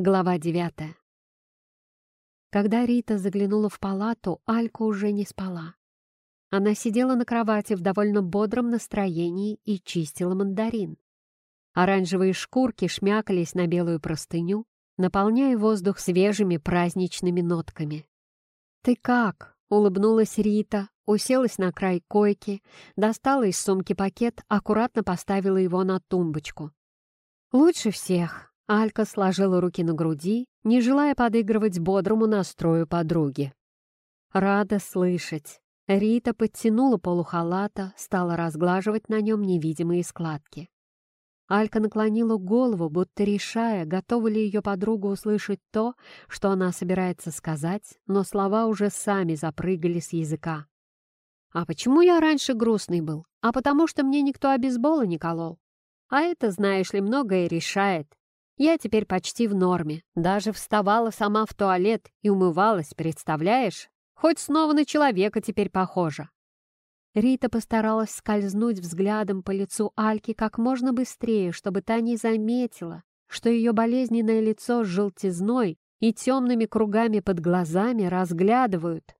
Глава девятая. Когда Рита заглянула в палату, Алька уже не спала. Она сидела на кровати в довольно бодром настроении и чистила мандарин. Оранжевые шкурки шмякались на белую простыню, наполняя воздух свежими праздничными нотками. «Ты как?» — улыбнулась Рита, уселась на край койки, достала из сумки пакет, аккуратно поставила его на тумбочку. «Лучше всех», Алька сложила руки на груди, не желая подыгрывать бодрому настрою подруги. «Рада слышать». Рита подтянула полухалата, стала разглаживать на нем невидимые складки. Алька наклонила голову, будто решая, готова ли ее подруга услышать то, что она собирается сказать, но слова уже сами запрыгали с языка. «А почему я раньше грустный был? А потому что мне никто обезбола не колол. А это, знаешь ли, многое решает. Я теперь почти в норме. Даже вставала сама в туалет и умывалась, представляешь? Хоть снова на человека теперь похожа. Рита постаралась скользнуть взглядом по лицу Альки как можно быстрее, чтобы та не заметила, что ее болезненное лицо с желтизной и темными кругами под глазами разглядывают.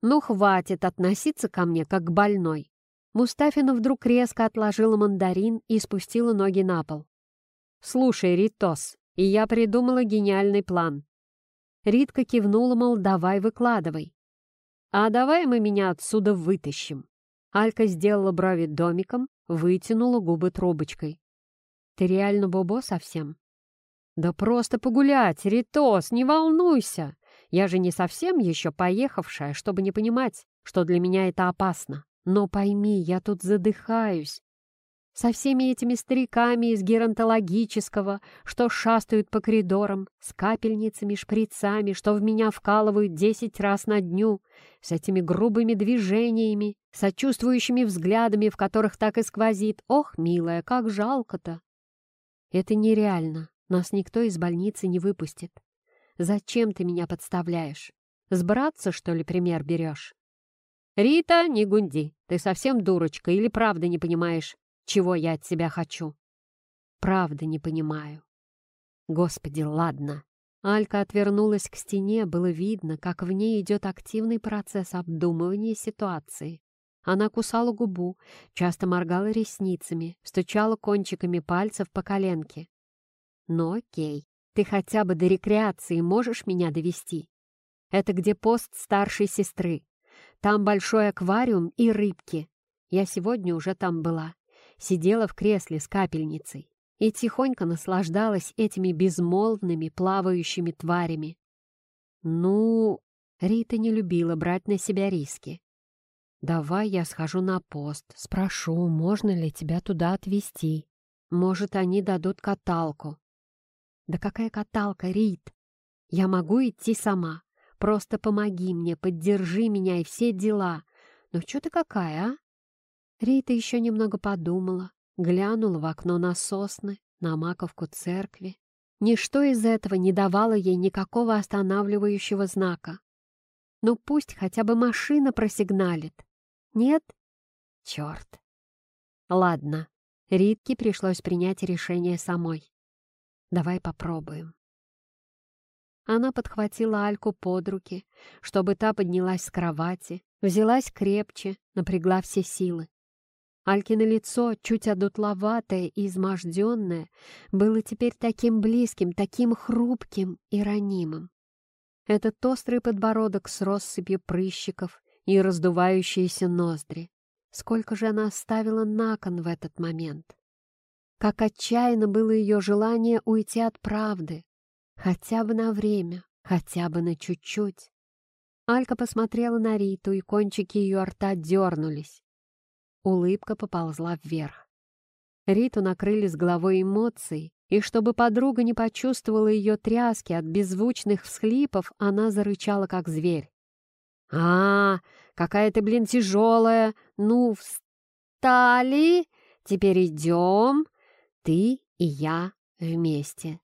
«Ну, хватит относиться ко мне, как к больной». Мустафина вдруг резко отложила мандарин и спустила ноги на пол. «Слушай, Ритос, и я придумала гениальный план». Ритка кивнула, мол, давай выкладывай. «А давай мы меня отсюда вытащим». Алька сделала брови домиком, вытянула губы трубочкой. «Ты реально бобо совсем?» «Да просто погулять, Ритос, не волнуйся! Я же не совсем еще поехавшая, чтобы не понимать, что для меня это опасно. Но пойми, я тут задыхаюсь, со всеми этими стариками из геронтологического, что шастают по коридорам, с капельницами, шприцами, что в меня вкалывают десять раз на дню, с этими грубыми движениями, сочувствующими взглядами, в которых так и сквозит. Ох, милая, как жалко-то! Это нереально. Нас никто из больницы не выпустит. Зачем ты меня подставляешь? С братца, что ли, пример берешь? «Рита, не гунди, ты совсем дурочка или правда не понимаешь, чего я от тебя хочу. Правда не понимаю. Господи, ладно. Алька отвернулась к стене, было видно, как в ней идет активный процесс обдумывания ситуации. Она кусала губу, часто моргала ресницами, стучала кончиками пальцев по коленке. «Ну окей, ты хотя бы до рекреации можешь меня довести? Это где пост старшей сестры. Там большой аквариум и рыбки. Я сегодня уже там была сидела в кресле с капельницей и тихонько наслаждалась этими безмолвными плавающими тварями. Ну, Рита не любила брать на себя риски. «Давай я схожу на пост, спрошу, можно ли тебя туда отвезти. Может, они дадут каталку». «Да какая каталка, Рит? Я могу идти сама. Просто помоги мне, поддержи меня и все дела. Ну что ты какая, а? Рита еще немного подумала, глянула в окно на сосны, на маковку церкви. Ничто из этого не давало ей никакого останавливающего знака. Ну пусть хотя бы машина просигналит. Нет? Черт. Ладно, Ритке пришлось принять решение самой. Давай попробуем. Она подхватила Альку под руки, чтобы та поднялась с кровати, взялась крепче, напрягла все силы. Алькино лицо, чуть одутловатое и изможденное, было теперь таким близким, таким хрупким и ранимым. Этот острый подбородок с россыпью прыщиков и раздувающиеся ноздри. Сколько же она оставила на кон в этот момент? Как отчаянно было ее желание уйти от правды, хотя бы на время, хотя бы на чуть-чуть. Алька посмотрела на Риту, и кончики ее рта дернулись. Улыбка поползла вверх. Риту накрыли с головой эмоций, и чтобы подруга не почувствовала ее тряски от беззвучных всхлипов, она зарычала, как зверь. «А, какая ты, блин, тяжелая! Ну, встали! Теперь идем! Ты и я вместе.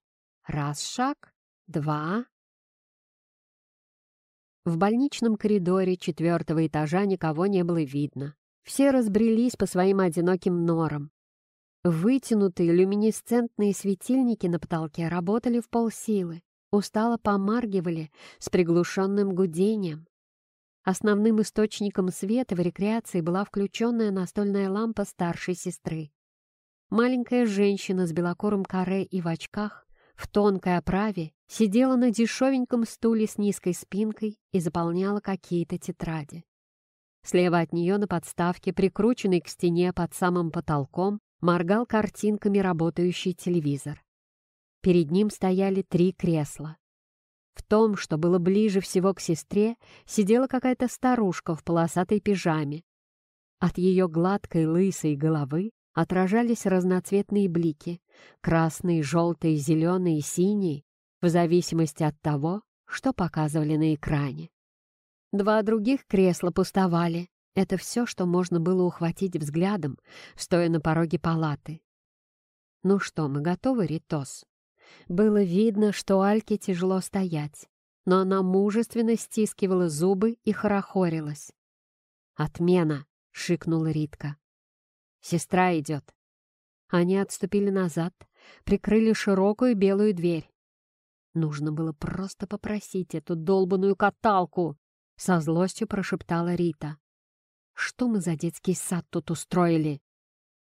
Раз шаг, два...» В больничном коридоре четвертого этажа никого не было видно. Все разбрелись по своим одиноким норам. Вытянутые люминесцентные светильники на потолке работали в полсилы, устало помаргивали с приглушенным гудением. Основным источником света в рекреации была включенная настольная лампа старшей сестры. Маленькая женщина с белокорым каре и в очках, в тонкой оправе, сидела на дешевеньком стуле с низкой спинкой и заполняла какие-то тетради. Слева от нее на подставке, прикрученной к стене под самым потолком, моргал картинками работающий телевизор. Перед ним стояли три кресла. В том, что было ближе всего к сестре, сидела какая-то старушка в полосатой пижаме. От ее гладкой лысой головы отражались разноцветные блики — красные, желтые, зеленые, синие, в зависимости от того, что показывали на экране. Два других кресла пустовали, это все, что можно было ухватить взглядом, стоя на пороге палаты. «Ну что, мы готовы, Ритос?» Было видно, что Альке тяжело стоять, но она мужественно стискивала зубы и хорохорилась. «Отмена!» — шикнула Ритка. «Сестра идет!» Они отступили назад, прикрыли широкую белую дверь. Нужно было просто попросить эту долбаную каталку, со злостью прошептала Рита. Что мы за детский сад тут устроили?»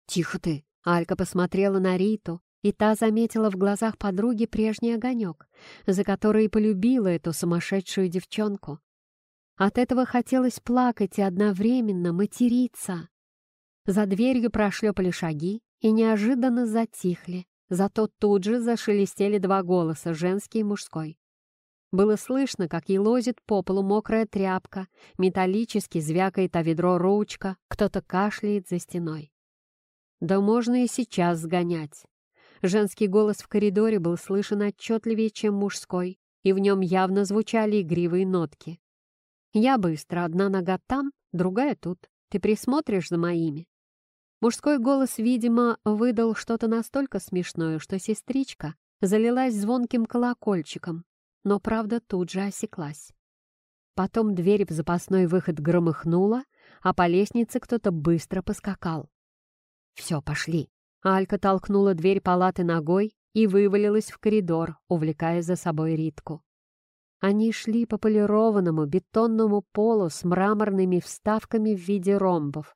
«Тихо ты!» Алька посмотрела на Риту, и та заметила в глазах подруги прежний огонек, за который полюбила эту сумасшедшую девчонку. От этого хотелось плакать и одновременно материться. За дверью прошлепали шаги и неожиданно затихли, зато тут же зашелестели два голоса, женский и мужской. Было слышно, как елозит по полу мокрая тряпка, металлически звякает о ведро ручка, кто-то кашляет за стеной. Да можно и сейчас сгонять. Женский голос в коридоре был слышен отчетливее, чем мужской, и в нем явно звучали игривые нотки. «Я быстро, одна нога там, другая тут. Ты присмотришь за моими?» Мужской голос, видимо, выдал что-то настолько смешное, что сестричка залилась звонким колокольчиком, но правда тут же осеклась. Потом дверь в запасной выход громыхнула, а по лестнице кто-то быстро поскакал. «Все, пошли!» Алька толкнула дверь палаты ногой и вывалилась в коридор, увлекая за собой Ритку. Они шли по полированному бетонному полу с мраморными вставками в виде ромбов.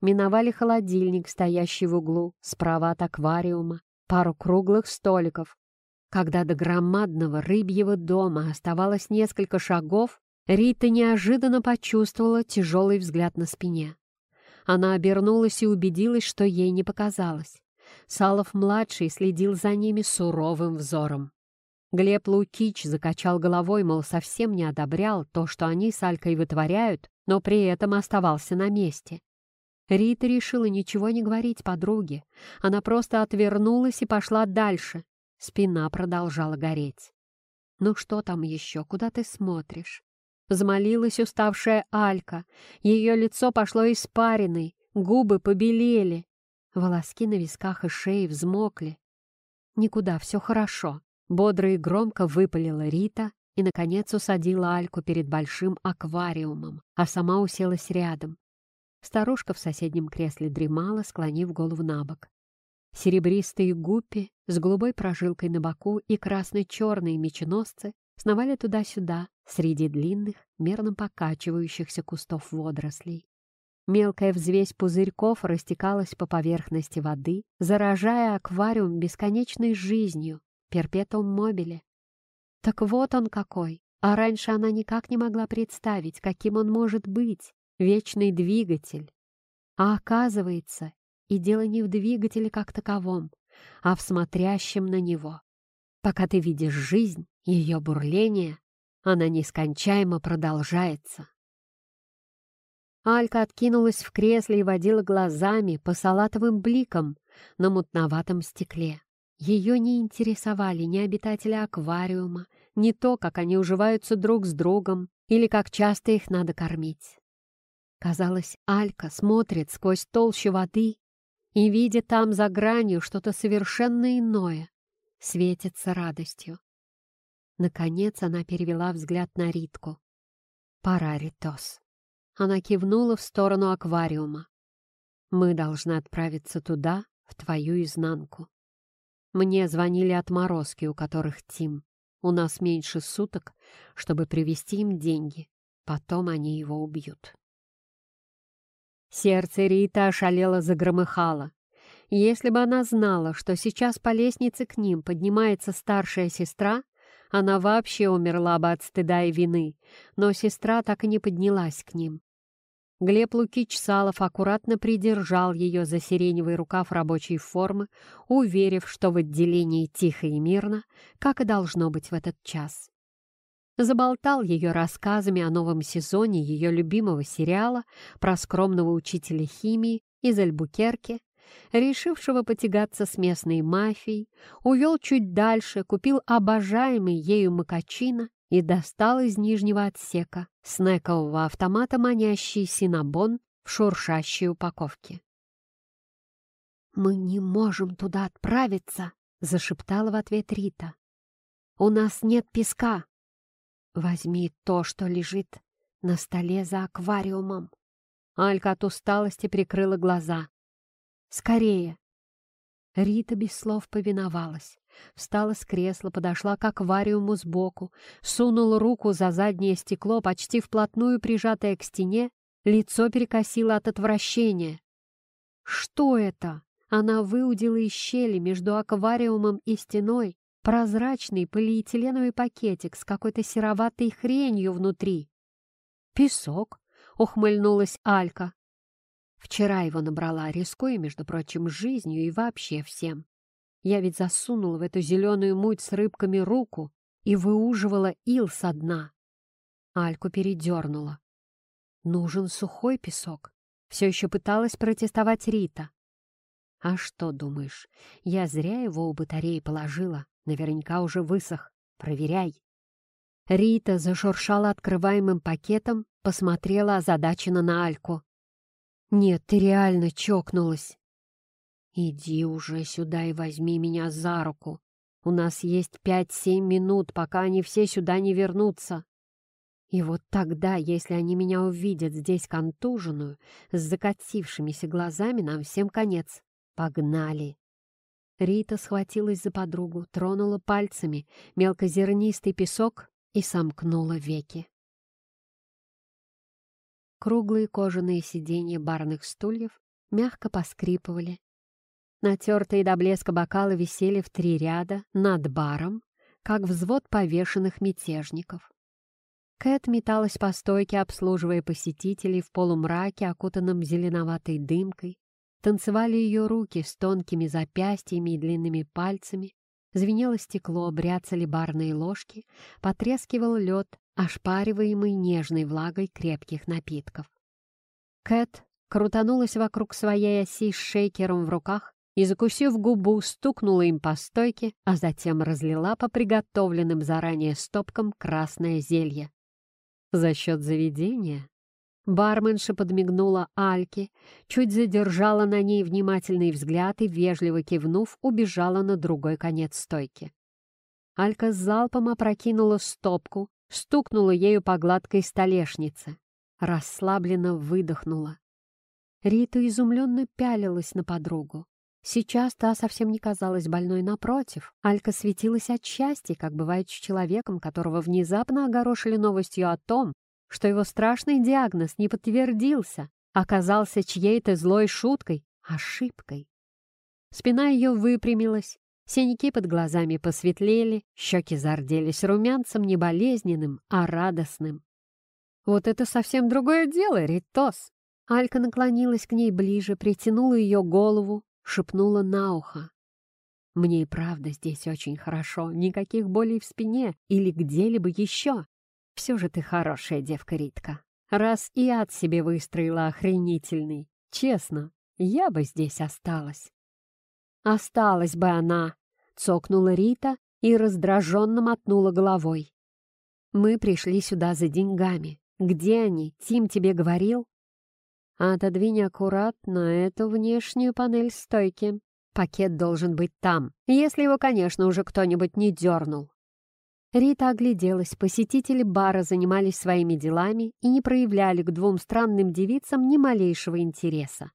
Миновали холодильник, стоящий в углу, справа от аквариума, пару круглых столиков, когда до громадного рыбьего дома оставалось несколько шагов, Рита неожиданно почувствовала тяжелый взгляд на спине. Она обернулась и убедилась, что ей не показалось. Салов-младший следил за ними суровым взором. Глеб Лукич закачал головой, мол, совсем не одобрял то, что они с Алькой вытворяют, но при этом оставался на месте. Рита решила ничего не говорить подруге. Она просто отвернулась и пошла дальше, Спина продолжала гореть. «Ну что там еще? Куда ты смотришь?» Взмолилась уставшая Алька. Ее лицо пошло испариной, губы побелели. Волоски на висках и шее взмокли. «Никуда, все хорошо», — бодро и громко выпалила Рита и, наконец, усадила Альку перед большим аквариумом, а сама уселась рядом. Старушка в соседнем кресле дремала, склонив голову на бок. Серебристые гуппи с голубой прожилкой на боку и красно-черные меченосцы сновали туда-сюда среди длинных, мерно покачивающихся кустов водорослей. Мелкая взвесь пузырьков растекалась по поверхности воды, заражая аквариум бесконечной жизнью, перпетум мобиле. Так вот он какой, а раньше она никак не могла представить, каким он может быть, вечный двигатель. А оказывается, и дело не в двигателе как таковом, а в смотрящем на него. Пока ты видишь жизнь, ее бурление, она нескончаемо продолжается. Алька откинулась в кресле и водила глазами по салатовым бликам на мутноватом стекле. Ее не интересовали ни обитатели аквариума, ни то, как они уживаются друг с другом или как часто их надо кормить. Казалось, Алька смотрит сквозь толщу воды и, видя там за гранью что-то совершенно иное, светится радостью. Наконец она перевела взгляд на Ритку. «Пора, Ритос». Она кивнула в сторону аквариума. «Мы должны отправиться туда в твою изнанку. Мне звонили отморозки, у которых Тим. У нас меньше суток, чтобы привезти им деньги. Потом они его убьют. Сердце Рита ошалело загромыхало. Если бы она знала, что сейчас по лестнице к ним поднимается старшая сестра, она вообще умерла бы от стыда и вины, но сестра так и не поднялась к ним. Глеб Лукич Салов аккуратно придержал ее за сиреневый рукав рабочей формы, уверив, что в отделении тихо и мирно, как и должно быть в этот час. Заболтал ее рассказами о новом сезоне ее любимого сериала про скромного учителя химии из Альбукерки, решившего потягаться с местной мафией, увел чуть дальше, купил обожаемый ею макачино и достал из нижнего отсека снекового автомата манящий синабон в шуршащей упаковке. «Мы не можем туда отправиться!» — зашептала в ответ Рита. «У нас нет песка!» «Возьми то, что лежит на столе за аквариумом!» Алька от усталости прикрыла глаза. «Скорее!» Рита без слов повиновалась. Встала с кресла, подошла к аквариуму сбоку, сунула руку за заднее стекло, почти вплотную прижатое к стене, лицо перекосило от отвращения. «Что это?» Она выудила из щели между аквариумом и стеной прозрачный полиэтиленовый пакетик с какой-то сероватой хренью внутри. «Песок», — ухмыльнулась Алька. Вчера его набрала, рискуя, между прочим, жизнью и вообще всем. Я ведь засунула в эту зеленую муть с рыбками руку и выуживала ил со дна. Альку передернула. Нужен сухой песок. Все еще пыталась протестовать Рита. А что, думаешь, я зря его у батареи положила? Наверняка уже высох. Проверяй. Рита зашуршала открываемым пакетом, посмотрела озадаченно на Альку. «Нет, ты реально чокнулась. «Иди уже сюда и возьми меня за руку. У нас есть пять-семь минут, пока они все сюда не вернутся. И вот тогда, если они меня увидят здесь контуженную, с закатившимися глазами, нам всем конец. Погнали!» Рита схватилась за подругу, тронула пальцами мелкозернистый песок и сомкнула веки. Круглые кожаные сиденья барных стульев мягко поскрипывали, Натертые до блеска бокалы висели в три ряда над баром, как взвод повешенных мятежников. Кэт металась по стойке, обслуживая посетителей в полумраке, окутанном зеленоватой дымкой. Танцевали ее руки с тонкими запястьями и длинными пальцами. Звенело стекло, бряцали барные ложки, потрескивал лед, ошпариваемый нежной влагой крепких напитков. Кэт крутанулась вокруг своей оси с шейкером в руках, и, закусив губу, стукнула им по стойке, а затем разлила по приготовленным заранее стопкам красное зелье. За счет заведения барменша подмигнула Альке, чуть задержала на ней внимательный взгляд и, вежливо кивнув, убежала на другой конец стойки. Алька с залпом опрокинула стопку, стукнула ею по гладкой столешнице, расслабленно выдохнула. Рита изумленно пялилась на подругу. Сейчас та совсем не казалась больной напротив. Алька светилась от счастья, как бывает с человеком, которого внезапно огорошили новостью о том, что его страшный диагноз не подтвердился, оказался чьей-то злой шуткой, ошибкой. Спина ее выпрямилась, синяки под глазами посветлели, щеки зарделись румянцем не болезненным, а радостным. «Вот это совсем другое дело, Ритос!» Алька наклонилась к ней ближе, притянула ее голову, шепнула на ухо. «Мне и правда здесь очень хорошо, никаких болей в спине или где-либо еще. Все же ты хорошая девка, Ритка. Раз и ад себе выстроила охренительный. Честно, я бы здесь осталась». «Осталась бы она!» — цокнула Рита и раздраженно мотнула головой. «Мы пришли сюда за деньгами. Где они? Тим тебе говорил?» Отодвинь аккуратно эту внешнюю панель стойки. Пакет должен быть там, если его, конечно, уже кто-нибудь не дернул. Рита огляделась, посетители бара занимались своими делами и не проявляли к двум странным девицам ни малейшего интереса.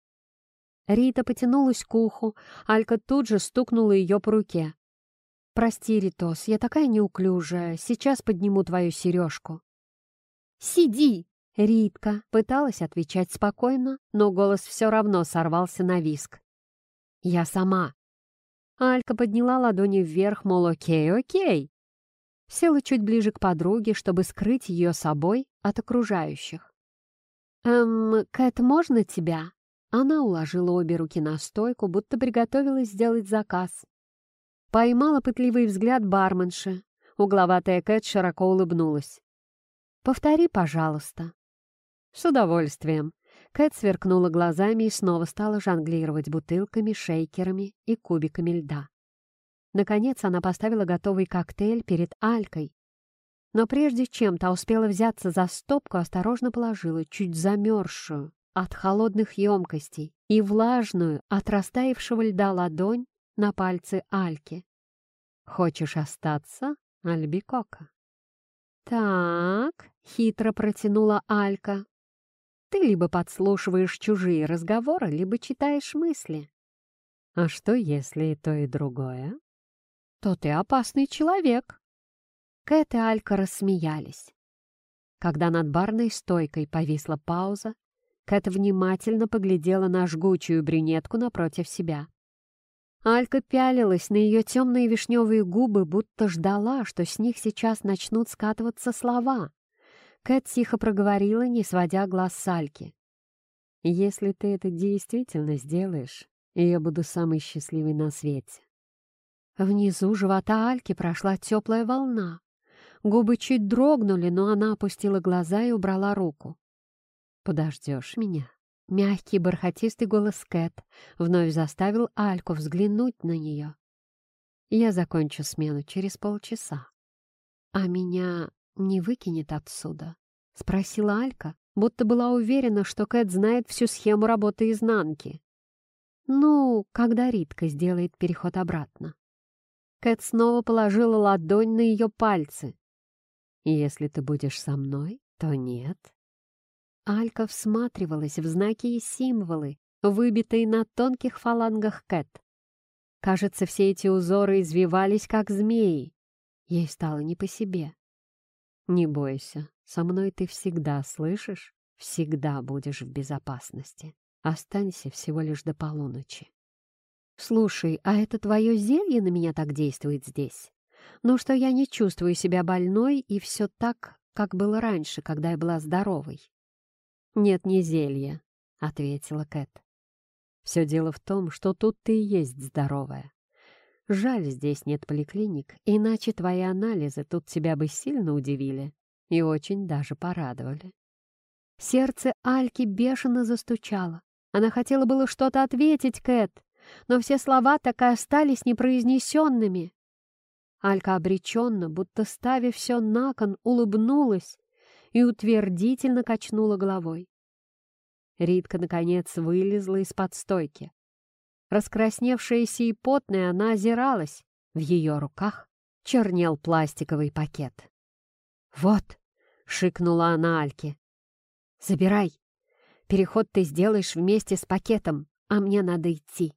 Рита потянулась к уху, Алька тут же стукнула ее по руке. «Прости, Ритос, я такая неуклюжая, сейчас подниму твою сережку». «Сиди!» Ритка пыталась отвечать спокойно, но голос все равно сорвался на виск. «Я сама». Алька подняла ладони вверх, мол, окей, окей. Села чуть ближе к подруге, чтобы скрыть ее собой от окружающих. «Эм, Кэт, можно тебя?» Она уложила обе руки на стойку, будто приготовилась сделать заказ. Поймала пытливый взгляд барменши. Угловатая Кэт широко улыбнулась. «Повтори, пожалуйста». «С удовольствием». Кэт сверкнула глазами и снова стала жонглировать бутылками, шейкерами и кубиками льда. Наконец она поставила готовый коктейль перед Алькой. Но прежде чем та успела взяться за стопку, осторожно положила чуть замерзшую от холодных емкостей и влажную от растаявшего льда ладонь на пальцы Альки. «Хочешь остаться, Альбикока?» «Так», — хитро протянула Алька. «Ты либо подслушиваешь чужие разговоры, либо читаешь мысли». «А что, если и то, и другое?» «То ты опасный человек». Кэт и Алька рассмеялись. Когда над барной стойкой повисла пауза, Кэт внимательно поглядела на жгучую брюнетку напротив себя. Алька пялилась на ее темные вишневые губы, будто ждала, что с них сейчас начнут скатываться слова. Кэт тихо проговорила, не сводя глаз с Альки. «Если ты это действительно сделаешь, я буду самой счастливой на свете». Внизу живота Альки прошла теплая волна. Губы чуть дрогнули, но она опустила глаза и убрала руку. «Подождешь меня?» Мягкий бархатистый голос Кэт вновь заставил Альку взглянуть на нее. «Я закончу смену через полчаса. А меня не выкинет отсюда?» — спросила Алька, будто была уверена, что Кэт знает всю схему работы изнанки. «Ну, когда Ритка сделает переход обратно?» Кэт снова положила ладонь на ее пальцы. «Если ты будешь со мной, то нет». Алька всматривалась в знаки и символы, выбитые на тонких фалангах Кэт. Кажется, все эти узоры извивались, как змеи. Ей стало не по себе. «Не бойся, со мной ты всегда слышишь, всегда будешь в безопасности. Останься всего лишь до полуночи». «Слушай, а это твое зелье на меня так действует здесь? Ну что я не чувствую себя больной, и все так, как было раньше, когда я была здоровой?» «Нет, не зелья», — ответила Кэт. «Все дело в том, что тут ты и есть здоровая. Жаль, здесь нет поликлиник, иначе твои анализы тут тебя бы сильно удивили и очень даже порадовали». Сердце Альки бешено застучало. Она хотела было что-то ответить Кэт, но все слова так и остались непроизнесенными. Алька обреченно, будто ставя все на кон, улыбнулась и утвердительно качнула головой. Ритка, наконец, вылезла из-под стойки. Раскрасневшаяся и потная, она озиралась. В ее руках чернел пластиковый пакет. «Вот!» — шикнула она Альке. «Забирай. Переход ты сделаешь вместе с пакетом, а мне надо идти.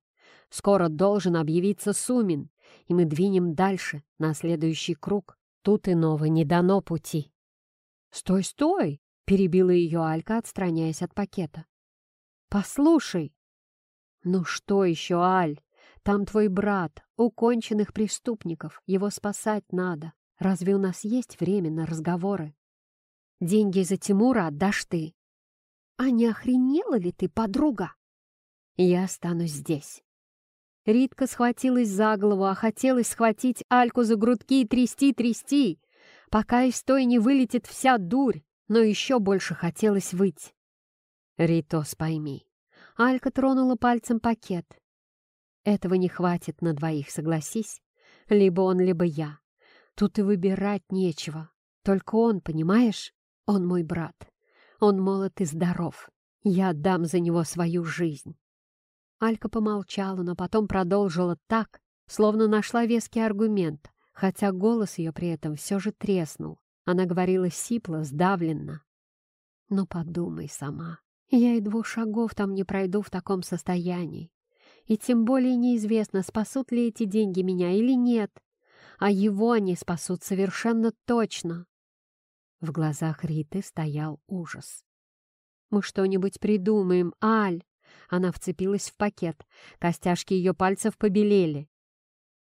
Скоро должен объявиться Сумин, и мы двинем дальше, на следующий круг. Тут иного не дано пути». «Стой, стой!» — перебила ее Алька, отстраняясь от пакета. «Послушай!» «Ну что еще, Аль? Там твой брат, у конченных преступников, его спасать надо. Разве у нас есть время на разговоры? Деньги за Тимура отдашь ты. А не охренела ли ты, подруга? Я останусь здесь». Ритка схватилась за голову, а хотелось схватить Альку за грудки и трясти-трясти пока из той не вылетит вся дурь, но еще больше хотелось выйти. «Ритос, пойми». Алька тронула пальцем пакет. «Этого не хватит на двоих, согласись. Либо он, либо я. Тут и выбирать нечего. Только он, понимаешь? Он мой брат. Он молод и здоров. Я отдам за него свою жизнь». Алька помолчала, но потом продолжила так, словно нашла веский аргумент, хотя голос ее при этом все же треснул. Она говорила сипло, сдавленно. «Ну, подумай сама. Я и двух шагов там не пройду в таком состоянии. И тем более неизвестно, спасут ли эти деньги меня или нет. А его они спасут совершенно точно. В глазах Риты стоял ужас. «Мы что-нибудь придумаем, Аль!» Она вцепилась в пакет. Костяшки ее пальцев побелели.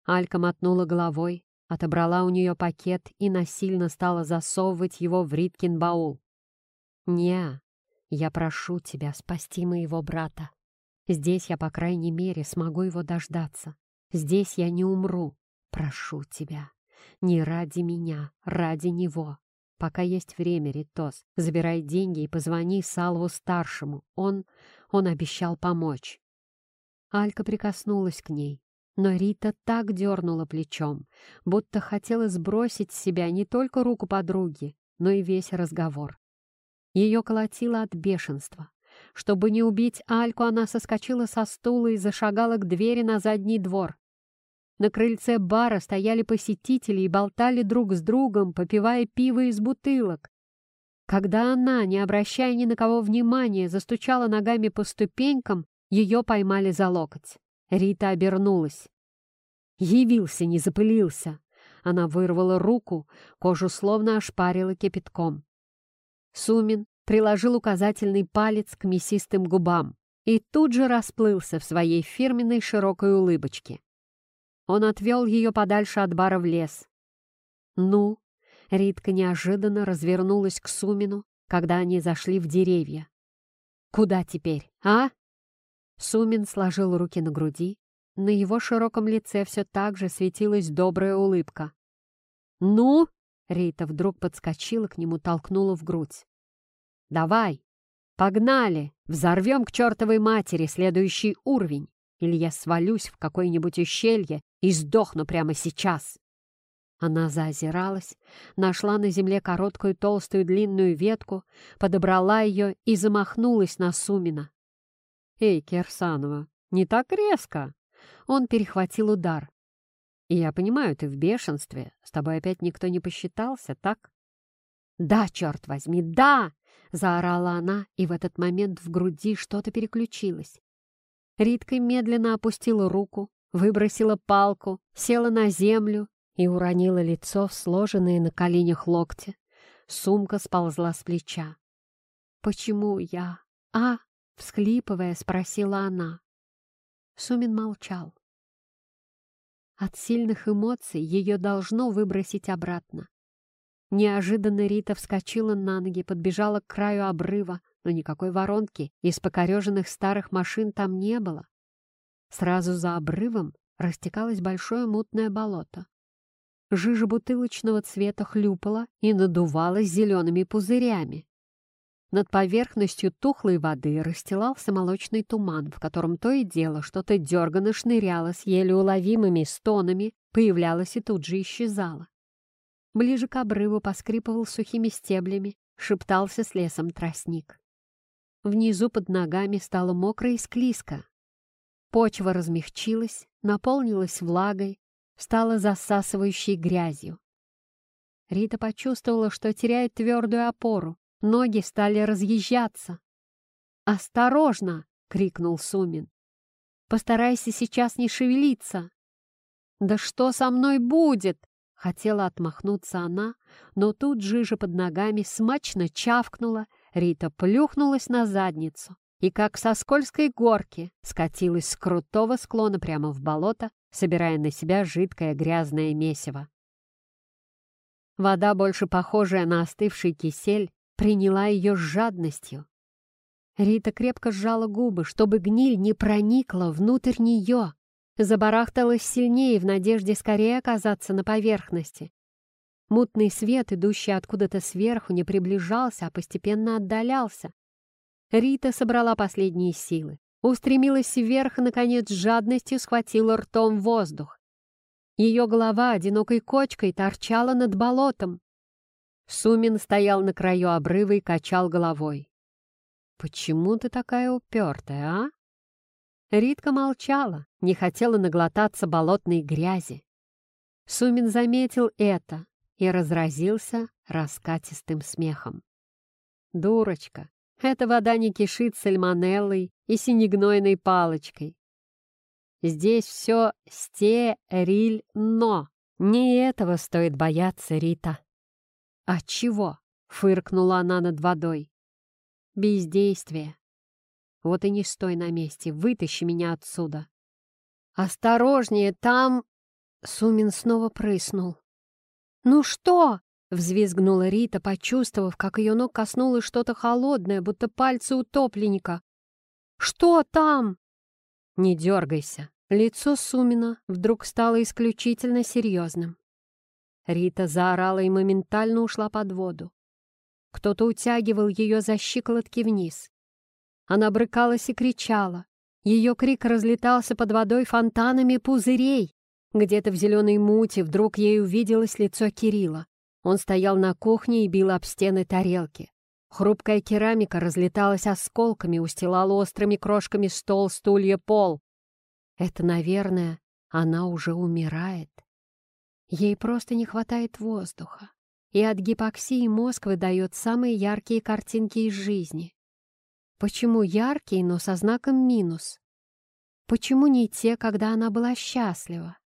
Алька мотнула головой, отобрала у нее пакет и насильно стала засовывать его в Риткин баул. «Не, я прошу тебя спасти моего брата. Здесь я, по крайней мере, смогу его дождаться. Здесь я не умру. Прошу тебя. Не ради меня, ради него. Пока есть время, Ритос, забирай деньги и позвони Салву-старшему. Он... он обещал помочь». Алька прикоснулась к ней, но Рита так дернула плечом, будто хотела сбросить с себя не только руку подруги, но и весь разговор. Ее колотило от бешенства. Чтобы не убить Альку, она соскочила со стула и зашагала к двери на задний двор. На крыльце бара стояли посетители и болтали друг с другом, попивая пиво из бутылок. Когда она, не обращая ни на кого внимания, застучала ногами по ступенькам, ее поймали за локоть. Рита обернулась. Явился, не запылился. Она вырвала руку, кожу словно ошпарила кипятком. Сумин приложил указательный палец к мясистым губам и тут же расплылся в своей фирменной широкой улыбочке. Он отвел ее подальше от бара в лес. «Ну?» — Ритка неожиданно развернулась к Сумину, когда они зашли в деревья. «Куда теперь, а?» Сумин сложил руки на груди. На его широком лице все так же светилась добрая улыбка. «Ну?» — Рита вдруг подскочила к нему, толкнула в грудь. «Давай! Погнали! Взорвем к чертовой матери следующий уровень, или я свалюсь в какое-нибудь ущелье и сдохну прямо сейчас!» Она заозиралась, нашла на земле короткую толстую длинную ветку, подобрала ее и замахнулась на Сумина. «Эй, Кирсанова, не так резко!» Он перехватил удар. «Я понимаю, ты в бешенстве. С тобой опять никто не посчитался, так?» «Да, черт возьми, да!» — заорала она, и в этот момент в груди что-то переключилось. Ритка медленно опустила руку, выбросила палку, села на землю и уронила лицо в сложенные на коленях локти. Сумка сползла с плеча. «Почему я? А?» Всхлипывая, спросила она. Сумин молчал. От сильных эмоций ее должно выбросить обратно. Неожиданно Рита вскочила на ноги, подбежала к краю обрыва, но никакой воронки из покореженных старых машин там не было. Сразу за обрывом растекалось большое мутное болото. Жижа бутылочного цвета хлюпала и надувалась зелеными пузырями. Над поверхностью тухлой воды расстилался молочный туман, в котором то и дело что-то дергано шныряло с еле уловимыми стонами, появлялось и тут же исчезало. Ближе к обрыву поскрипывал сухими стеблями, шептался с лесом тростник. Внизу под ногами стало мокро и склизко. Почва размягчилась, наполнилась влагой, стала засасывающей грязью. Рита почувствовала, что теряет твердую опору, Ноги стали разъезжаться. «Осторожно!» — крикнул Сумин. «Постарайся сейчас не шевелиться!» «Да что со мной будет?» — хотела отмахнуться она, но тут жижа под ногами смачно чавкнула, Рита плюхнулась на задницу и, как со скользкой горки, скатилась с крутого склона прямо в болото, собирая на себя жидкое грязное месиво. Вода, больше похожая на остывший кисель, приняла ее с жадностью. Рита крепко сжала губы, чтобы гниль не проникла внутрь нее, забарахталась сильнее в надежде скорее оказаться на поверхности. Мутный свет, идущий откуда-то сверху, не приближался, а постепенно отдалялся. Рита собрала последние силы, устремилась вверх и, наконец, жадностью схватила ртом воздух. Ее голова одинокой кочкой торчала над болотом. Сумин стоял на краю обрыва и качал головой. «Почему ты такая упертая, а?» Ритка молчала, не хотела наглотаться болотной грязи. Сумин заметил это и разразился раскатистым смехом. «Дурочка, Эта вода не кишит сальмонеллой и синегнойной палочкой. Здесь все стерильно. Не этого стоит бояться, Рита. «А чего?» — фыркнула она над водой. «Бездействие. Вот и не стой на месте, вытащи меня отсюда». «Осторожнее, там...» Сумин снова прыснул. «Ну что?» — взвизгнула Рита, почувствовав, как ее ног коснулось что-то холодное, будто пальцы утопленника. «Что там?» «Не дергайся». Лицо Сумина вдруг стало исключительно серьезным. Рита заорала и моментально ушла под воду. Кто-то утягивал ее за щиколотки вниз. Она брыкалась и кричала. Ее крик разлетался под водой фонтанами пузырей. Где-то в зеленой мути вдруг ей увиделось лицо Кирилла. Он стоял на кухне и бил об стены тарелки. Хрупкая керамика разлеталась осколками, устилала острыми крошками стол, стулья, пол. Это, наверное, она уже умирает. Ей просто не хватает воздуха. И от гипоксии мозг выдает самые яркие картинки из жизни. Почему яркие, но со знаком минус? Почему не те, когда она была счастлива?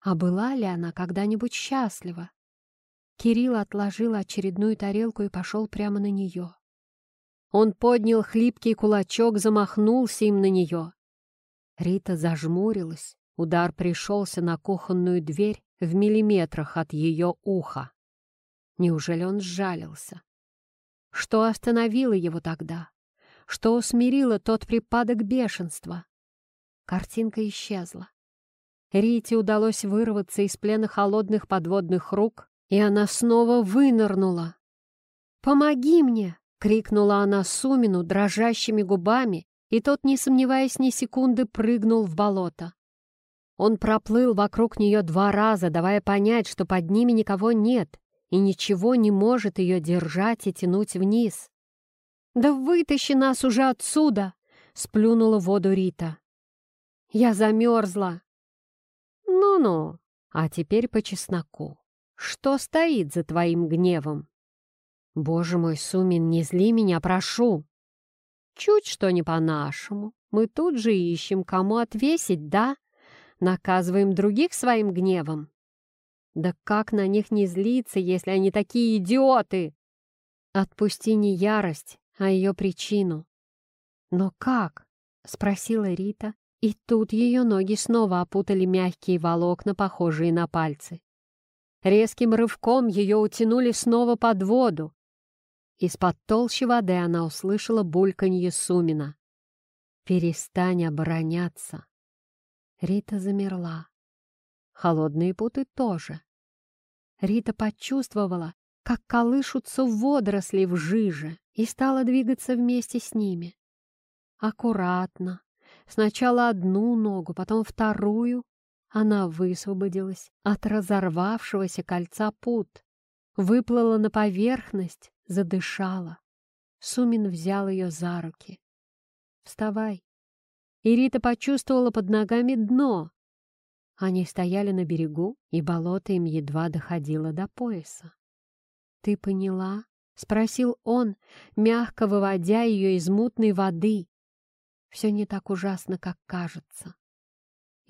А была ли она когда-нибудь счастлива? Кирилл отложил очередную тарелку и пошел прямо на нее. Он поднял хлипкий кулачок, замахнулся им на нее. Рита зажмурилась. Удар пришелся на кухонную дверь в миллиметрах от ее уха. Неужели он сжалился? Что остановило его тогда? Что усмирило тот припадок бешенства? Картинка исчезла. Рите удалось вырваться из плена холодных подводных рук, и она снова вынырнула. «Помоги мне!» — крикнула она Сумину дрожащими губами и тот, не сомневаясь ни секунды, прыгнул в болото. Он проплыл вокруг нее два раза, давая понять, что под ними никого нет, и ничего не может ее держать и тянуть вниз. «Да вытащи нас уже отсюда!» — сплюнула в воду Рита. «Я замерзла!» «Ну-ну, а теперь по чесноку. Что стоит за твоим гневом?» «Боже мой, Сумин, не зли меня, прошу!» Чуть что не по-нашему. Мы тут же ищем, кому отвесить, да? Наказываем других своим гневом. Да как на них не злиться, если они такие идиоты? Отпусти не ярость, а ее причину. Но как? Спросила Рита, и тут ее ноги снова опутали мягкие волокна, похожие на пальцы. Резким рывком ее утянули снова под воду, из-под толщи воды она услышала бульканье Сумина. «Перестань обороняться!» Рита замерла. Холодные путы тоже. Рита почувствовала, как колышутся водоросли в жиже, и стала двигаться вместе с ними. Аккуратно. Сначала одну ногу, потом вторую. Она высвободилась от разорвавшегося кольца пут, выплыла на поверхность, задышала. Сумин взял ее за руки. «Вставай!» И Рита почувствовала под ногами дно. Они стояли на берегу, и болото им едва доходило до пояса. «Ты поняла?» — спросил он, мягко выводя ее из мутной воды. «Все не так ужасно, как кажется.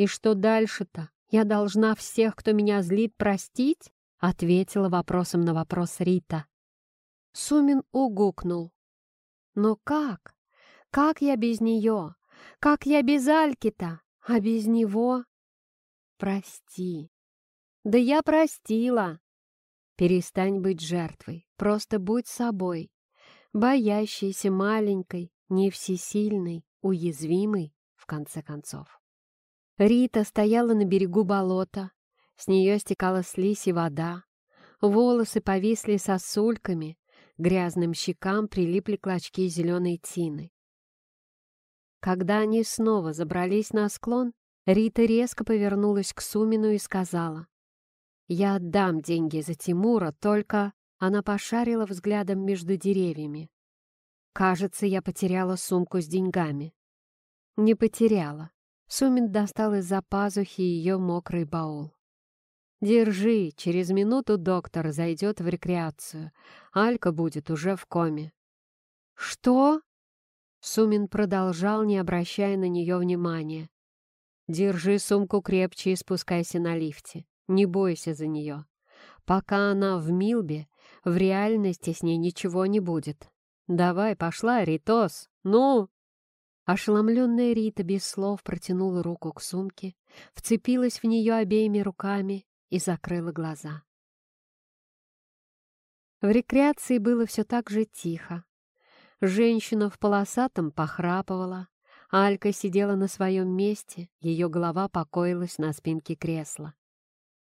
И что дальше-то? Я должна всех, кто меня злит, простить?» — ответила вопросом на вопрос Рита. Сумин угукнул. «Но как? Как я без нее? Как я без Альки-то? А без него?» «Прости». «Да я простила». «Перестань быть жертвой, просто будь собой, боящейся маленькой, не всесильной, уязвимой, в конце концов». Рита стояла на берегу болота, с нее стекала слизь и вода, волосы повисли сосульками, грязным щекам прилипли клочки зеленой тины. Когда они снова забрались на склон, Рита резко повернулась к Сумину и сказала, «Я отдам деньги за Тимура, только...» Она пошарила взглядом между деревьями. «Кажется, я потеряла сумку с деньгами». «Не потеряла». Сумин достал из-за пазухи ее мокрый баул. «Держи, через минуту доктор зайдет в рекреацию. Алька будет уже в коме». «Что?» Сумин продолжал, не обращая на нее внимания. «Держи сумку крепче и спускайся на лифте. Не бойся за нее. Пока она в Милбе, в реальности с ней ничего не будет. Давай, пошла, Ритос, ну!» Ошеломленная Рита без слов протянула руку к сумке, вцепилась в нее обеими руками и закрыла глаза. В рекреации было все так же тихо. Женщина в полосатом похрапывала, Алька сидела на своем месте, ее голова покоилась на спинке кресла.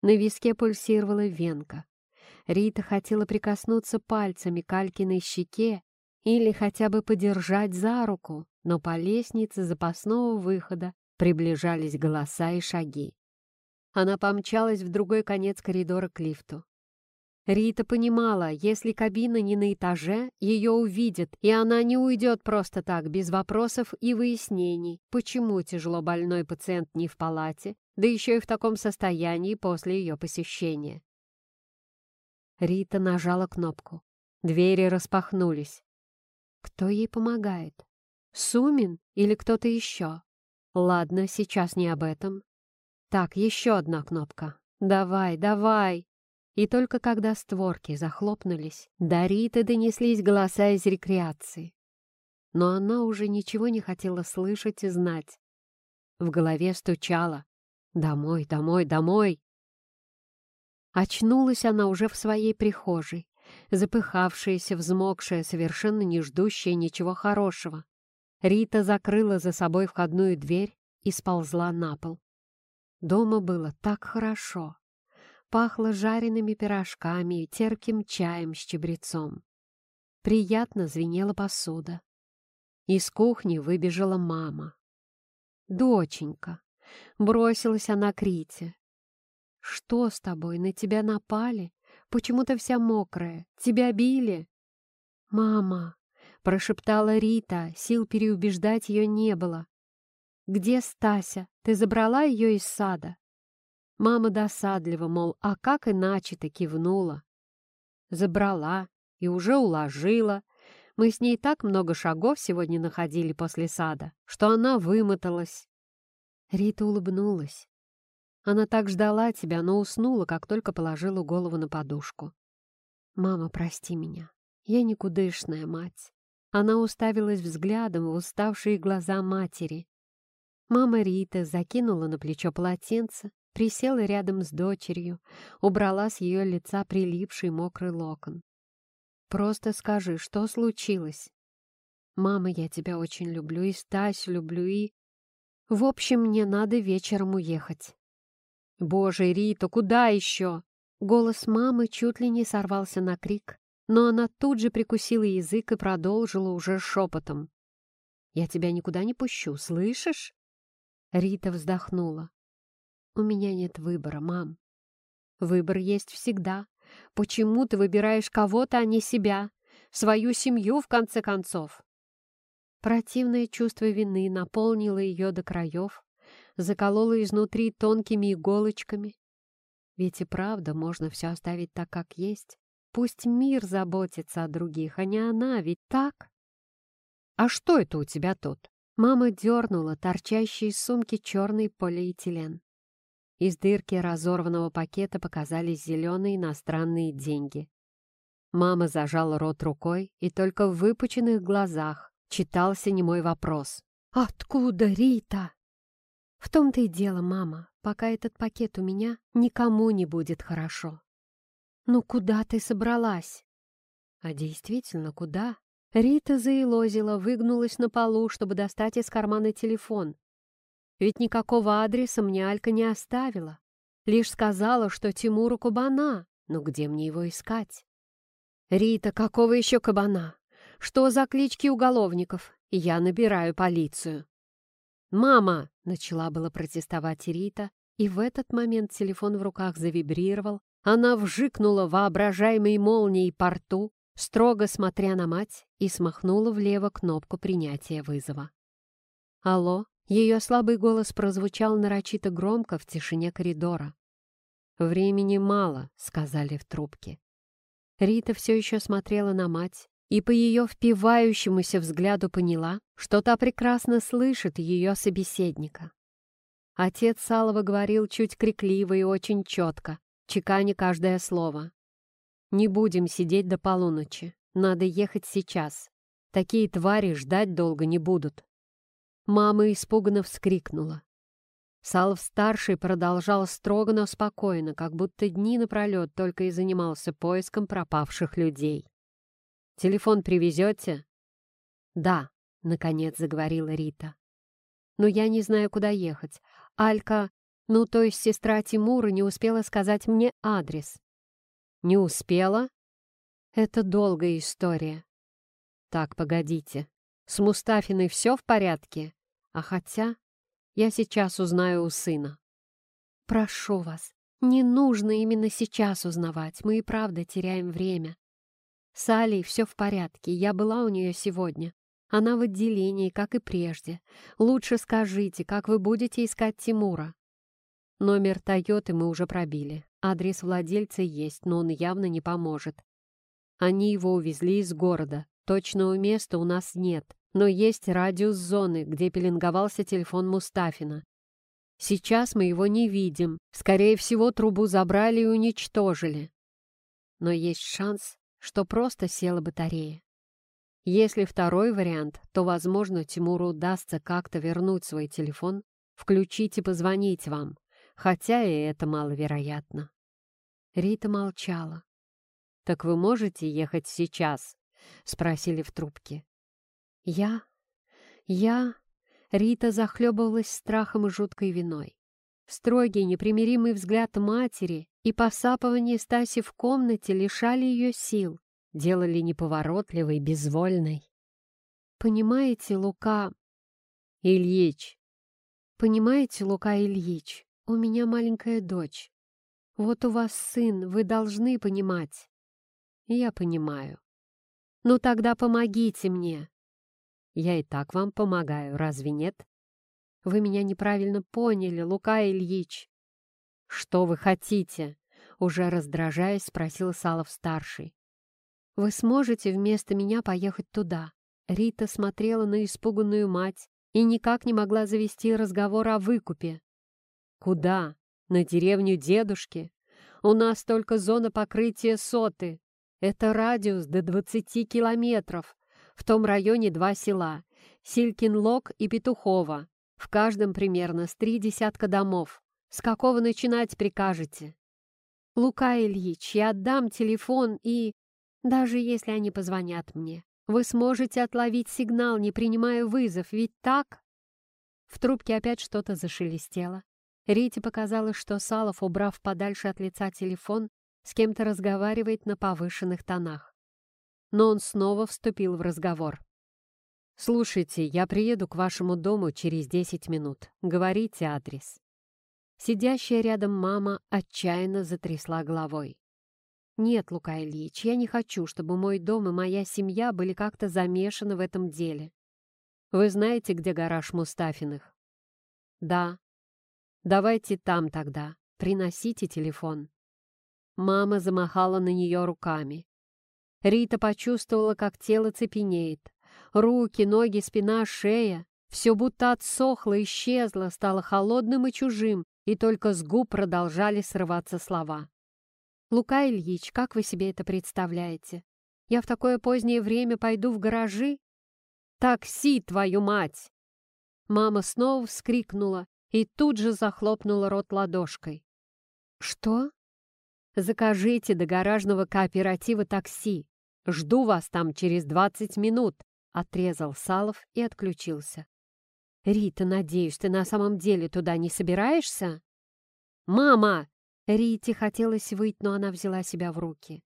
На виске пульсировала венка. Рита хотела прикоснуться пальцами к Алькиной щеке или хотя бы подержать за руку, но по лестнице запасного выхода приближались голоса и шаги. Она помчалась в другой конец коридора к лифту. Рита понимала, если кабина не на этаже, ее увидят, и она не уйдет просто так, без вопросов и выяснений, почему тяжело больной пациент не в палате, да еще и в таком состоянии после ее посещения. Рита нажала кнопку. Двери распахнулись. Кто ей помогает? Сумин или кто-то еще? Ладно, сейчас не об этом. Так, еще одна кнопка. Давай, давай. И только когда створки захлопнулись, до Риты донеслись голоса из рекреации. Но она уже ничего не хотела слышать и знать. В голове стучало «Домой, домой, домой!». Очнулась она уже в своей прихожей, запыхавшаяся, взмокшая, совершенно не ждущая ничего хорошего. Рита закрыла за собой входную дверь и сползла на пол. Дома было так хорошо пахло жареными пирожками и терпким чаем с чабрецом. Приятно звенела посуда. Из кухни выбежала мама. «Доченька!» — бросилась она к Рите. «Что с тобой? На тебя напали? Почему ты вся мокрая? Тебя били?» «Мама!» — прошептала Рита, сил переубеждать ее не было. «Где Стася? Ты забрала ее из сада?» Мама досадливо, мол, а как иначе-то кивнула. Забрала и уже уложила. Мы с ней так много шагов сегодня находили после сада, что она вымоталась. Рита улыбнулась. Она так ждала тебя, но уснула, как только положила голову на подушку. «Мама, прости меня. Я никудышная мать». Она уставилась взглядом в уставшие глаза матери. Мама Рита закинула на плечо полотенце, присела рядом с дочерью, убрала с ее лица прилипший мокрый локон. «Просто скажи, что случилось?» «Мама, я тебя очень люблю, и Стась люблю, и...» «В общем, мне надо вечером уехать». «Боже, Рита, куда еще?» Голос мамы чуть ли не сорвался на крик, но она тут же прикусила язык и продолжила уже шепотом. «Я тебя никуда не пущу, слышишь?» Рита вздохнула. «У меня нет выбора, мам». «Выбор есть всегда. Почему ты выбираешь кого-то, а не себя? Свою семью, в конце концов?» Противное чувство вины наполнило ее до краев, закололо изнутри тонкими иголочками. Ведь и правда можно все оставить так, как есть. Пусть мир заботится о других, а не она, ведь так? «А что это у тебя тут?» Мама дернула торчащий из сумки черный полиэтилен. Из дырки разорванного пакета показались зеленые иностранные деньги. Мама зажала рот рукой, и только в выпученных глазах читался немой вопрос. «Откуда, Рита?» «В том-то и дело, мама, пока этот пакет у меня, никому не будет хорошо». «Ну куда ты собралась?» «А действительно, куда?» Рита заилозила, выгнулась на полу, чтобы достать из кармана телефон. Ведь никакого адреса мне Алька не оставила. Лишь сказала, что Тимуру кабана. Но где мне его искать? Рита, какого еще кабана? Что за клички уголовников? Я набираю полицию. «Мама!» — начала было протестовать Рита, и в этот момент телефон в руках завибрировал, она вжикнула воображаемой молнией по рту, строго смотря на мать, и смахнула влево кнопку принятия вызова. «Алло?» Ее слабый голос прозвучал нарочито громко в тишине коридора. «Времени мало», — сказали в трубке. Рита все еще смотрела на мать, и по ее впивающемуся взгляду поняла, что та прекрасно слышит ее собеседника. Отец Салова говорил чуть крикливо и очень четко, чеканя каждое слово. «Не будем сидеть до полуночи. Надо ехать сейчас. Такие твари ждать долго не будут». Мама испуганно вскрикнула. Салов-старший продолжал строго, но спокойно, как будто дни напролет только и занимался поиском пропавших людей. «Телефон привезете?» «Да», — наконец заговорила Рита. «Но я не знаю, куда ехать. Алька, ну, то есть сестра Тимура, не успела сказать мне адрес». «Не успела?» «Это долгая история». «Так, погодите. С Мустафиной все в порядке? А хотя я сейчас узнаю у сына». «Прошу вас, не нужно именно сейчас узнавать. Мы и правда теряем время. С Алей все в порядке, я была у нее сегодня. Она в отделении, как и прежде. Лучше скажите, как вы будете искать Тимура?» Номер Тойоты мы уже пробили. Адрес владельца есть, но он явно не поможет. Они его увезли из города. Точного места у нас нет, но есть радиус зоны, где пеленговался телефон Мустафина. Сейчас мы его не видим. Скорее всего, трубу забрали и уничтожили. Но есть шанс, что просто села батарея. Если второй вариант, то, возможно, Тимуру удастся как-то вернуть свой телефон, включить и позвонить вам, хотя и это маловероятно. Рита молчала. «Так вы можете ехать сейчас?» — спросили в трубке. «Я? Я?» Рита захлебывалась страхом и жуткой виной. Строгий, непримиримый взгляд матери и посапывание Стаси в комнате лишали ее сил, делали неповоротливой, безвольной. «Понимаете, Лука...» «Ильич!» «Понимаете, Лука Ильич, у меня маленькая дочь. Вот у вас сын, вы должны понимать». «Я понимаю». «Ну тогда помогите мне». «Я и так вам помогаю, разве нет?» «Вы меня неправильно поняли, Лука Ильич. «Что вы хотите?» — уже раздражаясь, спросил Салов-старший. «Вы сможете вместо меня поехать туда?» Рита смотрела на испуганную мать и никак не могла завести разговор о выкупе. «Куда? На деревню дедушки? У нас только зона покрытия соты. Это радиус до двадцати километров. В том районе два села — Силькин-Лог и Петухово. В каждом примерно с три десятка домов. С какого начинать прикажете? Лука Ильич, я отдам телефон и... Даже если они позвонят мне, вы сможете отловить сигнал, не принимая вызов, ведь так? В трубке опять что-то зашелестело. Рите показалось, что Салов, убрав подальше от лица телефон, с кем-то разговаривает на повышенных тонах. Но он снова вступил в разговор. «Слушайте, я приеду к вашему дому через десять минут. Говорите адрес». Сидящая рядом мама отчаянно затрясла головой. «Нет, Лука Ильич, я не хочу, чтобы мой дом и моя семья были как-то замешаны в этом деле. Вы знаете, где гараж Мустафиных?» «Да». «Давайте там тогда. Приносите телефон». Мама замахала на нее руками. Рита почувствовала, как тело цепенеет. Руки, ноги, спина, шея. Все будто отсохло, исчезло, стало холодным и чужим, и только с губ продолжали срываться слова. «Лука Ильич, как вы себе это представляете? Я в такое позднее время пойду в гаражи? Такси, твою мать!» Мама снова вскрикнула и тут же захлопнула рот ладошкой. «Что?» «Закажите до гаражного кооператива такси. Жду вас там через двадцать минут», — отрезал Салов и отключился. «Рита, надеюсь, ты на самом деле туда не собираешься?» «Мама!» Рите хотелось выйти, но она взяла себя в руки.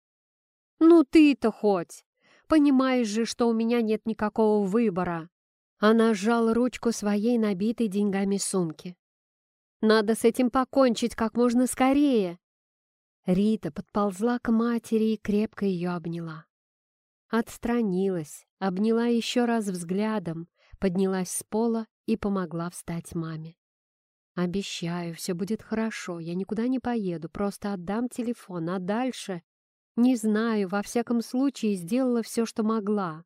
«Ну ты-то хоть! Понимаешь же, что у меня нет никакого выбора!» Она сжала ручку своей набитой деньгами сумки. «Надо с этим покончить как можно скорее!» Рита подползла к матери и крепко ее обняла. Отстранилась, обняла еще раз взглядом, поднялась с пола и помогла встать маме. «Обещаю, все будет хорошо, я никуда не поеду, просто отдам телефон, а дальше...» Не знаю, во всяком случае сделала все, что могла.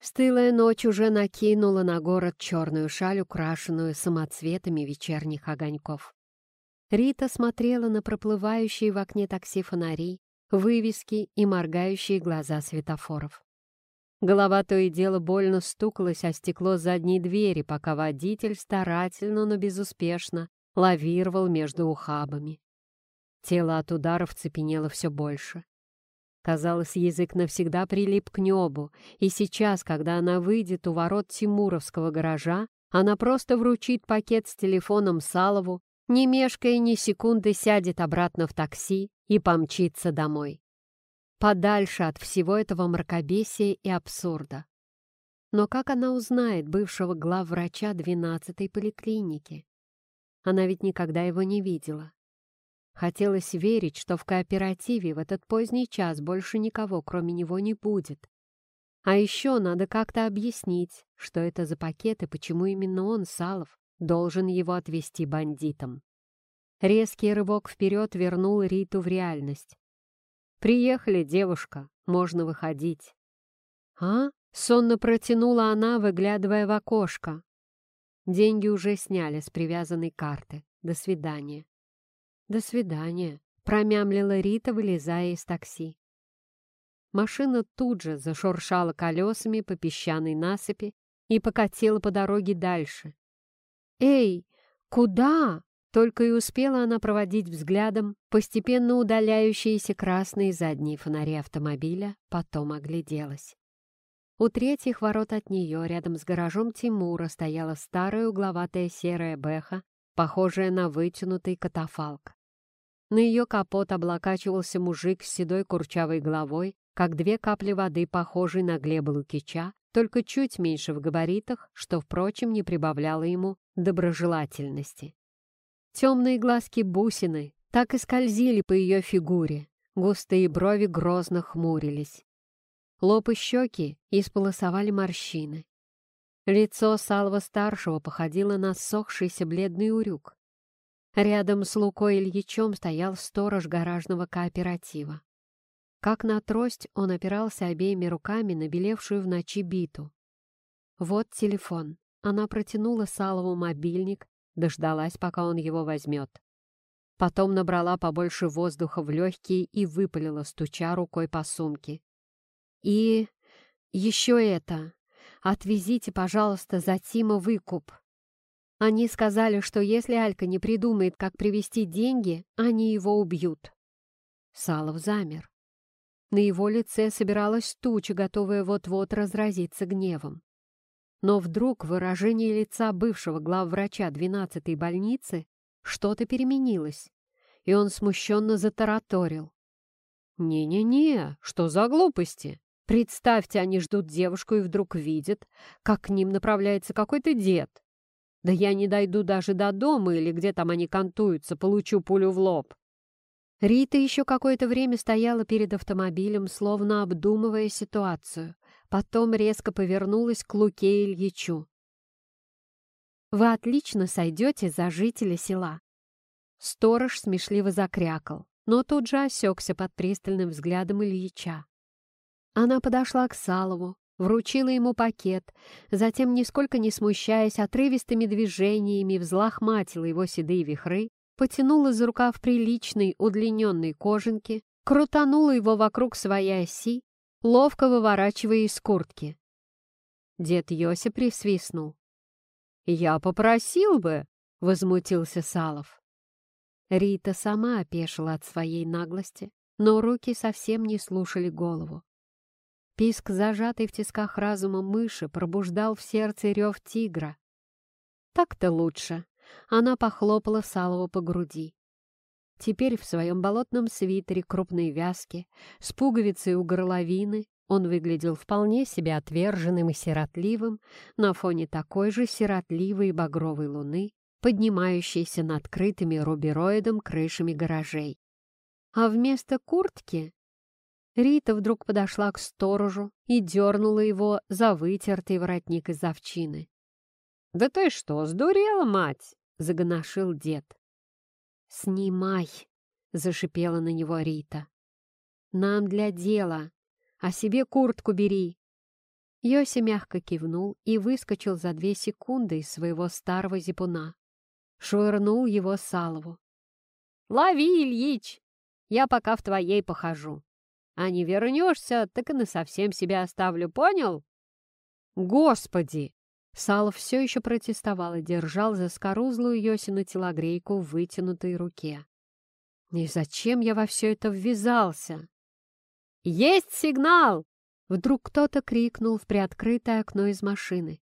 Стылая ночь уже накинула на город черную шаль, украшенную самоцветами вечерних огоньков. Рита смотрела на проплывающие в окне такси фонари, вывески и моргающие глаза светофоров. Голова то и дело больно стукалась о стекло задней двери, пока водитель старательно, но безуспешно лавировал между ухабами. Тело от ударов цепенело все больше. Казалось, язык навсегда прилип к небу, и сейчас, когда она выйдет у ворот Тимуровского гаража, она просто вручит пакет с телефоном Салову, не мешкая ни секунды сядет обратно в такси и помчится домой. Подальше от всего этого мракобесия и абсурда. Но как она узнает бывшего главврача 12-й поликлиники? Она ведь никогда его не видела. Хотелось верить, что в кооперативе в этот поздний час больше никого, кроме него, не будет. А еще надо как-то объяснить, что это за пакет и почему именно он, Салов, должен его отвезти бандитам. Резкий рывок вперед вернул Риту в реальность. «Приехали, девушка, можно выходить». «А?» — сонно протянула она, выглядывая в окошко. Деньги уже сняли с привязанной карты. До свидания. «До свидания», — промямлила Рита, вылезая из такси. Машина тут же зашуршала колесами по песчаной насыпи и покатила по дороге дальше. «Эй, куда?» Только и успела она проводить взглядом постепенно удаляющиеся красные задние фонари автомобиля, потом огляделась. У третьих ворот от нее, рядом с гаражом Тимура, стояла старая угловатая серая бэха, похожая на вытянутый катафалк. На ее капот облокачивался мужик с седой курчавой головой, как две капли воды, похожий на Глеба Лукича, только чуть меньше в габаритах, что, впрочем, не прибавляло ему доброжелательности. Темные глазки бусины так и скользили по ее фигуре, густые брови грозно хмурились. Лоб и щеки исполосовали морщины. Лицо Салва-старшего походило на сохшийся бледный урюк. Рядом с Лукой Ильичом стоял сторож гаражного кооператива. Как на трость он опирался обеими руками на белевшую в ночи биту. Вот телефон. Она протянула Салову мобильник, дождалась, пока он его возьмет. Потом набрала побольше воздуха в легкие и выпалила, стуча рукой по сумке. «И еще это. Отвезите, пожалуйста, за Тима выкуп. Они сказали, что если Алька не придумает, как привести деньги, они его убьют. Салов замер. На его лице собиралась туча, готовая вот-вот разразиться гневом. Но вдруг выражение лица бывшего главврача 12-й больницы что-то переменилось, и он смущенно затараторил. «Не-не-не, что за глупости? Представьте, они ждут девушку и вдруг видят, как к ним направляется какой-то дед. Да я не дойду даже до дома или где там они кантуются, получу пулю в лоб. Рита еще какое-то время стояла перед автомобилем, словно обдумывая ситуацию. Потом резко повернулась к Луке Ильичу. «Вы отлично сойдете за жителя села». Сторож смешливо закрякал, но тут же осекся под пристальным взглядом Ильича. Она подошла к Салову, вручила ему пакет, затем, нисколько не смущаясь, отрывистыми движениями взлохматила его седые вихры, потянула за рукав приличной удлиненной кожанки, крутанула его вокруг своей оси, ловко выворачивая из куртки. Дед Йося присвистнул. «Я попросил бы!» — возмутился Салов. Рита сама опешила от своей наглости, но руки совсем не слушали голову. Писк, зажатый в тисках разума мыши, пробуждал в сердце рев тигра. Так-то лучше. Она похлопала Салова по груди. Теперь в своем болотном свитере крупной вязки, с пуговицей у горловины, он выглядел вполне себе отверженным и сиротливым на фоне такой же сиротливой багровой луны, поднимающейся над крытыми рубероидом крышами гаражей. А вместо куртки Рита вдруг подошла к сторожу и дернула его за вытертый воротник из овчины. «Да ты что, сдурела, мать?» — загоношил дед. «Снимай!» — зашипела на него Рита. Нам для дела. А себе куртку бери». Йоси мягко кивнул и выскочил за две секунды из своего старого зипуна. Швырнул его Салову. «Лови, Ильич! Я пока в твоей похожу. А не вернешься, так и насовсем себя оставлю, понял?» «Господи!» Салов все еще протестовал и держал за скорузлую Йосину телогрейку в вытянутой руке. «И зачем я во все это ввязался?» «Есть сигнал!» Вдруг кто-то крикнул в приоткрытое окно из машины.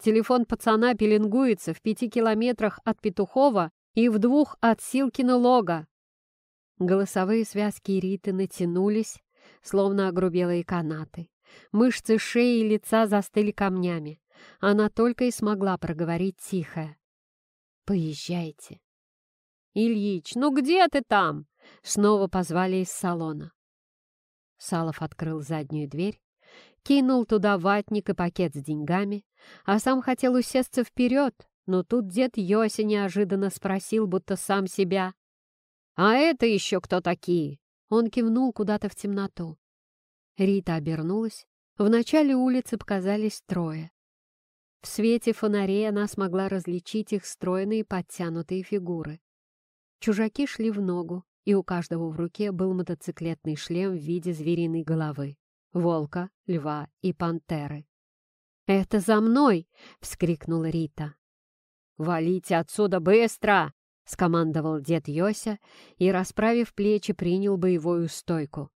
Телефон пацана пеленгуется в пяти километрах от Петухова и в двух от Силкина лога. Голосовые связки Риты натянулись, словно огрубелые канаты. Мышцы шеи и лица застыли камнями. Она только и смогла проговорить тихо. «Поезжайте». «Ильич, ну где ты там?» Снова позвали из салона. Салов открыл заднюю дверь, кинул туда ватник и пакет с деньгами, а сам хотел усесться вперед, но тут дед Йося неожиданно спросил, будто сам себя. «А это еще кто такие?» Он кивнул куда-то в темноту. Рита обернулась. В начале улицы показались трое. В свете фонарей она смогла различить их стройные подтянутые фигуры. Чужаки шли в ногу, и у каждого в руке был мотоциклетный шлем в виде звериной головы, волка, льва и пантеры. «Это за мной!» — вскрикнула Рита. «Валите отсюда быстро!» — скомандовал дед Йося и, расправив плечи, принял боевую стойку.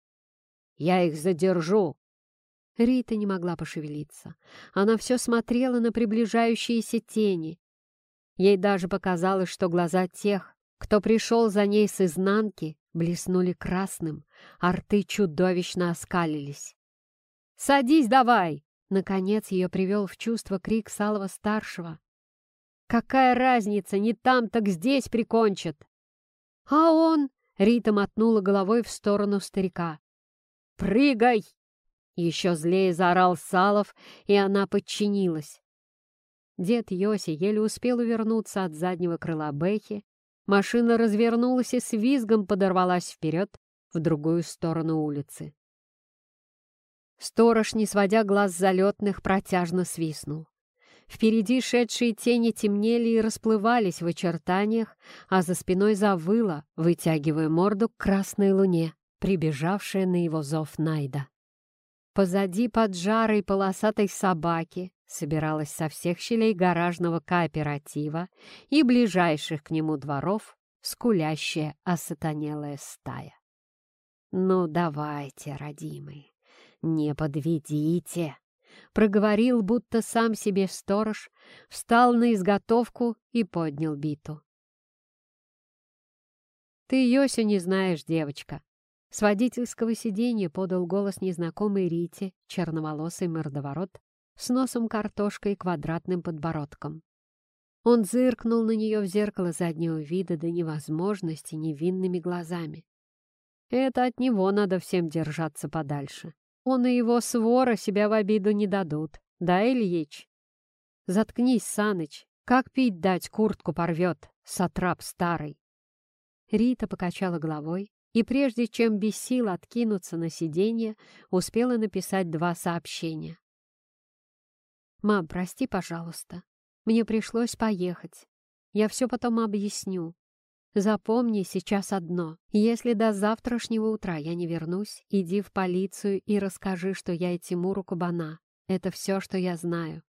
«Я их задержу!» Рита не могла пошевелиться. Она все смотрела на приближающиеся тени. Ей даже показалось, что глаза тех, кто пришел за ней с изнанки, блеснули красным, а рты чудовищно оскалились. «Садись давай!» Наконец ее привел в чувство крик Салова-старшего. «Какая разница, не там, так здесь прикончат!» «А он...» — Рита мотнула головой в сторону старика. «Прыгай!» Еще злее заорал Салов, и она подчинилась. Дед Йоси еле успел увернуться от заднего крыла Бэхи, Машина развернулась и с визгом подорвалась вперед в другую сторону улицы. Сторож, не сводя глаз залетных, протяжно свистнул. Впереди шедшие тени темнели и расплывались в очертаниях, а за спиной завыло, вытягивая морду к красной луне, прибежавшая на его зов Найда. Позади поджарой полосатой собаки собиралась со всех щелей гаражного кооператива и ближайших к нему дворов скулящая осатанелая стая. «Ну, давайте, родимые, не подведите!» Проговорил, будто сам себе сторож, встал на изготовку и поднял биту. «Ты Йосю не знаешь, девочка!» С водительского сиденья подал голос незнакомой Рите, черноволосый мордоворот, с носом картошкой и квадратным подбородком. Он зыркнул на нее в зеркало заднего вида до невозможности невинными глазами. Это от него надо всем держаться подальше. Он и его свора себя в обиду не дадут. Да, Ильич? Заткнись, Саныч. Как пить дать, куртку порвет, сатрап старый. Рита покачала головой и, прежде чем без сил откинуться на сиденье, успела написать два сообщения. «Мам, прости, пожалуйста. Мне пришлось поехать. Я все потом объясню. Запомни сейчас одно. Если до завтрашнего утра я не вернусь, иди в полицию и расскажи, что я и Тимуру Кабана. Это все, что я знаю.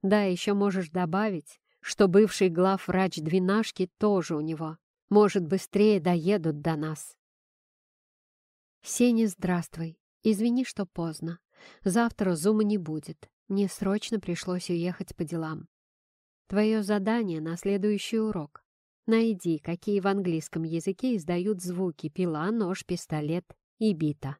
Да, еще можешь добавить, что бывший главврач двенашки тоже у него. Может, быстрее доедут до нас. Сеня, здравствуй. Извини, что поздно. Завтра зума не будет. Мне срочно пришлось уехать по делам. Твое задание на следующий урок. Найди, какие в английском языке издают звуки пила, нож, пистолет и бита.